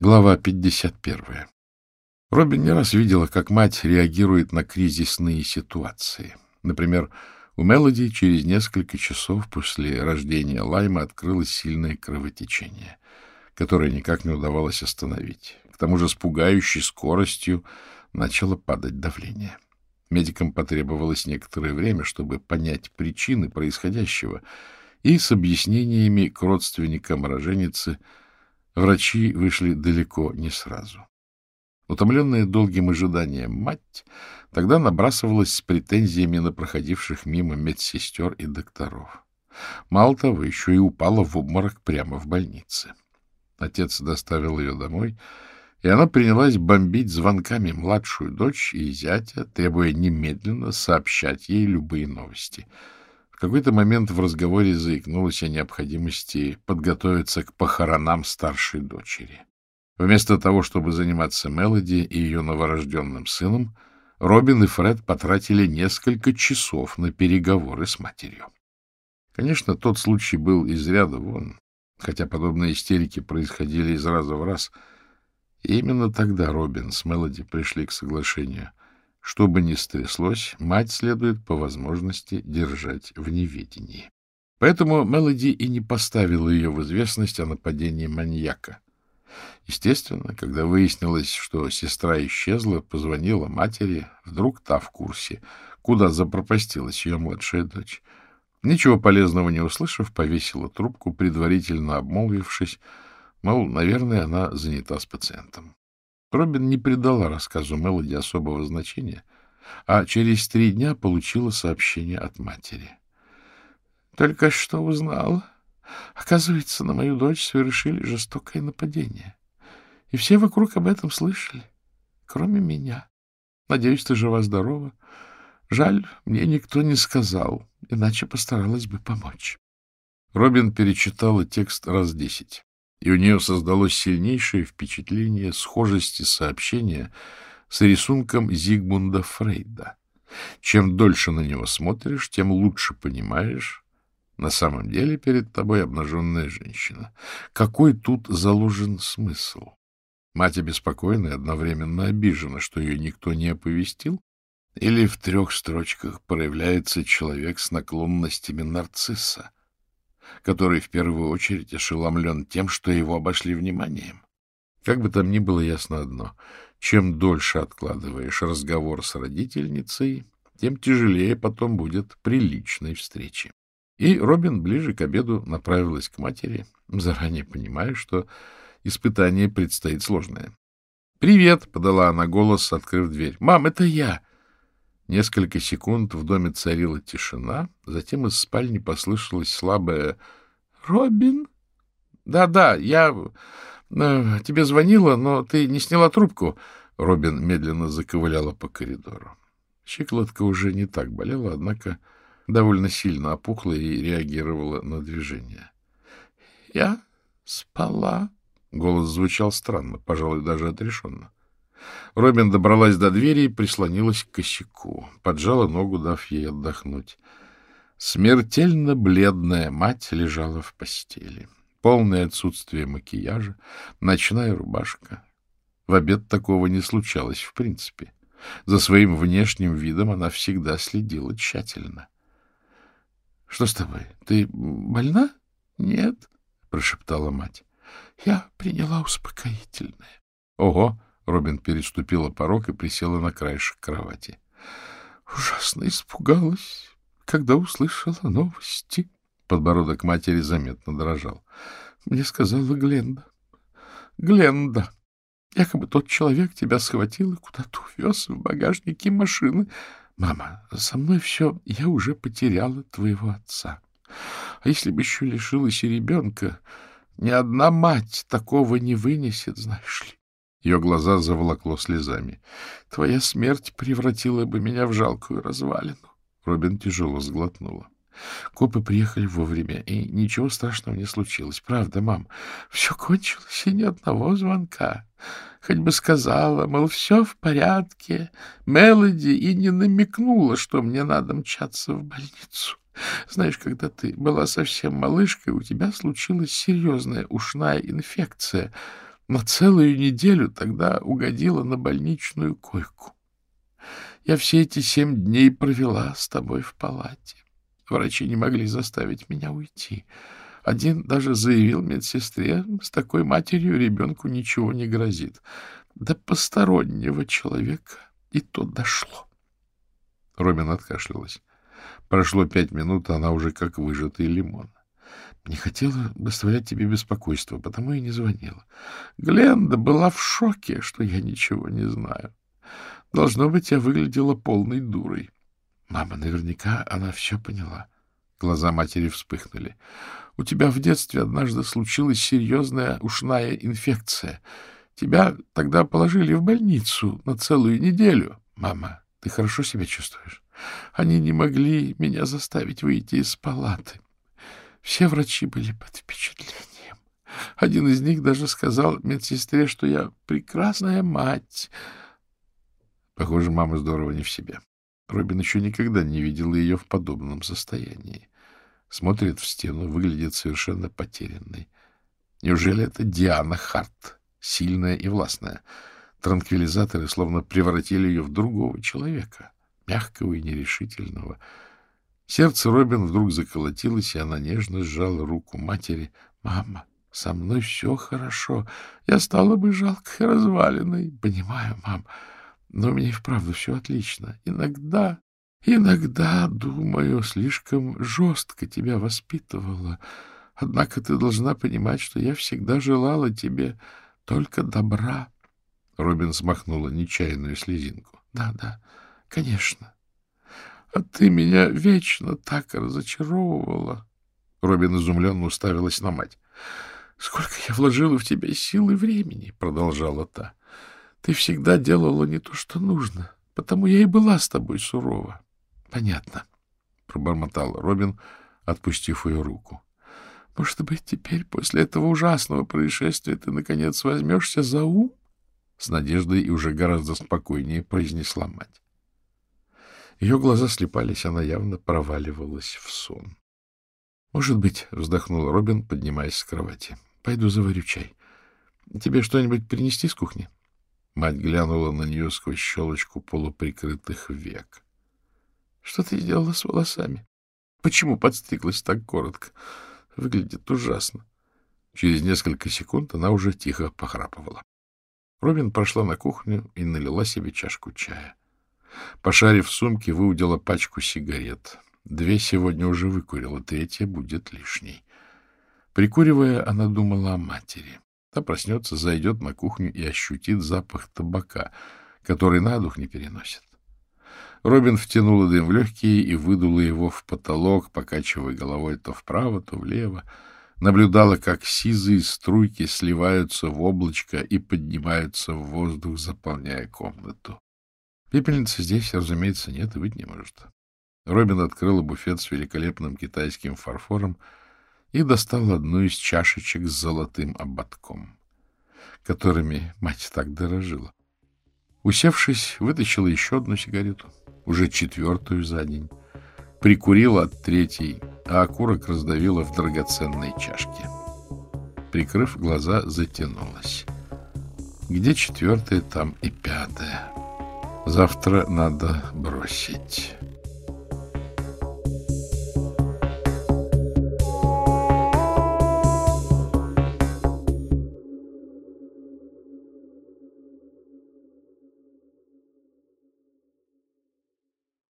Глава 51. Робин не раз видела, как мать реагирует на кризисные ситуации. Например, у Мелоди через несколько часов после рождения Лайма открылось сильное кровотечение, которое никак не удавалось остановить. К тому же с пугающей скоростью начало падать давление. Медикам потребовалось некоторое время, чтобы понять причины происходящего, и с объяснениями к родственникам роженицы – Врачи вышли далеко не сразу. Утомленная долгим ожиданием мать тогда набрасывалась с претензиями на проходивших мимо медсестер и докторов. Мало того, еще и упала в обморок прямо в больнице. Отец доставил ее домой, и она принялась бомбить звонками младшую дочь и зятя, требуя немедленно сообщать ей любые новости — какой-то момент в разговоре заикнулась о необходимости подготовиться к похоронам старшей дочери. Вместо того, чтобы заниматься Мелоди и ее новорожденным сыном, Робин и Фред потратили несколько часов на переговоры с матерью. Конечно, тот случай был из ряда вон, хотя подобные истерики происходили из раза в раз. И именно тогда Робин с Мелоди пришли к соглашению. Что бы ни стряслось, мать следует по возможности держать в неведении. Поэтому Мелоди и не поставила ее в известность о нападении маньяка. Естественно, когда выяснилось, что сестра исчезла, позвонила матери, вдруг та в курсе, куда запропастилась ее младшая дочь. Ничего полезного не услышав, повесила трубку, предварительно обмолвившись, мол, наверное, она занята с пациентом. Робин не придала рассказу Мелоди особого значения, а через три дня получила сообщение от матери. — Только что узнал. Оказывается, на мою дочь совершили жестокое нападение. И все вокруг об этом слышали, кроме меня. Надеюсь, ты жива-здорова. Жаль, мне никто не сказал, иначе постаралась бы помочь. Робин перечитала текст раз десять и у нее создалось сильнейшее впечатление схожести сообщения с рисунком Зигмунда Фрейда. Чем дольше на него смотришь, тем лучше понимаешь, на самом деле перед тобой обнаженная женщина. Какой тут заложен смысл? Мать обеспокоена и одновременно обижена, что ее никто не оповестил? Или в трех строчках проявляется человек с наклонностями нарцисса? Который в первую очередь ошеломлен тем, что его обошли вниманием. Как бы там ни было ясно одно, чем дольше откладываешь разговор с родительницей, тем тяжелее потом будет приличной встрече. И Робин ближе к обеду направилась к матери, заранее понимая, что испытание предстоит сложное. «Привет!» — подала она голос, открыв дверь. «Мам, это я!» Несколько секунд в доме царила тишина, затем из спальни послышалось слабое «Робин?» «Да-да, я э, тебе звонила, но ты не сняла трубку». Робин медленно заковыляла по коридору. Щиколотка уже не так болела, однако довольно сильно опухла и реагировала на движение. — Я спала. Голос звучал странно, пожалуй, даже отрешенно. Робин добралась до двери и прислонилась к косяку, поджала ногу, дав ей отдохнуть. Смертельно бледная мать лежала в постели. Полное отсутствие макияжа, ночная рубашка. В обед такого не случалось в принципе. За своим внешним видом она всегда следила тщательно. — Что с тобой? Ты больна? — Нет, — прошептала мать. — Я приняла успокоительное. — Ого! Робин переступила порог и присела на краешек кровати. Ужасно испугалась, когда услышала новости. Подбородок матери заметно дрожал. Мне сказала Гленда. Гленда. Якобы тот человек тебя схватил и куда-то увез в багажнике машины. Мама, со мной все, я уже потеряла твоего отца. А если бы еще лишилась и ребенка, ни одна мать такого не вынесет, знаешь ли. Ее глаза заволокло слезами. — Твоя смерть превратила бы меня в жалкую развалину. Робин тяжело сглотнула. Копы приехали вовремя, и ничего страшного не случилось. Правда, мам? Все кончилось, и ни одного звонка. Хоть бы сказала, мол, все в порядке. Мелоди и не намекнула, что мне надо мчаться в больницу. Знаешь, когда ты была совсем малышкой, у тебя случилась серьезная ушная инфекция — На целую неделю тогда угодила на больничную койку. Я все эти семь дней провела с тобой в палате. Врачи не могли заставить меня уйти. Один даже заявил медсестре, с такой матерью ребенку ничего не грозит. До постороннего человека и то дошло. Робин откашлялась. Прошло пять минут, она уже как выжатый лимон. Не хотела доставлять тебе беспокойство, потому и не звонила. Гленда была в шоке, что я ничего не знаю. Должно быть, я выглядела полной дурой. Мама, наверняка она все поняла. Глаза матери вспыхнули. У тебя в детстве однажды случилась серьезная ушная инфекция. Тебя тогда положили в больницу на целую неделю. Мама, ты хорошо себя чувствуешь? Они не могли меня заставить выйти из палаты. Все врачи были под впечатлением. Один из них даже сказал медсестре, что я прекрасная мать. Похоже, мама здорово не в себе. Робин еще никогда не видел ее в подобном состоянии. Смотрит в стену, выглядит совершенно потерянной. Неужели это Диана Харт, сильная и властная? Транквилизаторы словно превратили ее в другого человека, мягкого и нерешительного. Сердце Робин вдруг заколотилось, и она нежно сжала руку матери. — Мама, со мной все хорошо. Я стала бы жалкой развалиной. — Понимаю, мам. — но меня и вправду все отлично. Иногда, иногда, думаю, слишком жестко тебя воспитывала. Однако ты должна понимать, что я всегда желала тебе только добра. Робин смахнула нечаянную слезинку. Да, да, конечно. А ты меня вечно так разочаровывала. Робин изумленно уставилась на мать. — Сколько я вложила в тебя сил и времени, — продолжала та. Ты всегда делала не то, что нужно, потому я и была с тобой сурова. — Понятно, — пробормотал Робин, отпустив ее руку. — Может быть, теперь, после этого ужасного происшествия, ты, наконец, возьмешься за ум? С надеждой и уже гораздо спокойнее произнесла мать. Ее глаза слепались, она явно проваливалась в сон. — Может быть, — вздохнул Робин, поднимаясь с кровати. — Пойду заварю чай. Тебе что-нибудь принести с кухни? Мать глянула на нее сквозь щелочку полуприкрытых век. — Что ты сделала с волосами? Почему подстриглась так коротко? Выглядит ужасно. Через несколько секунд она уже тихо похрапывала. Робин прошла на кухню и налила себе чашку чая. Пошарив в сумке, выудила пачку сигарет. Две сегодня уже выкурила, третья будет лишней. Прикуривая, она думала о матери. Та проснется, зайдет на кухню и ощутит запах табака, который на дух не переносит. Робин втянула дым в легкие и выдула его в потолок, покачивая головой то вправо, то влево. Наблюдала, как сизые струйки сливаются в облачко и поднимаются в воздух, заполняя комнату. Пепельницы здесь, разумеется, нет и быть не может. Робин открыла буфет с великолепным китайским фарфором и достал одну из чашечек с золотым ободком, которыми мать так дорожила. Усевшись, вытащила еще одну сигарету, уже четвертую за день, прикурила от третьей, а окурок раздавила в драгоценной чашке. Прикрыв глаза, затянулась. Где четвертая, там и пятая. Завтра надо бросить.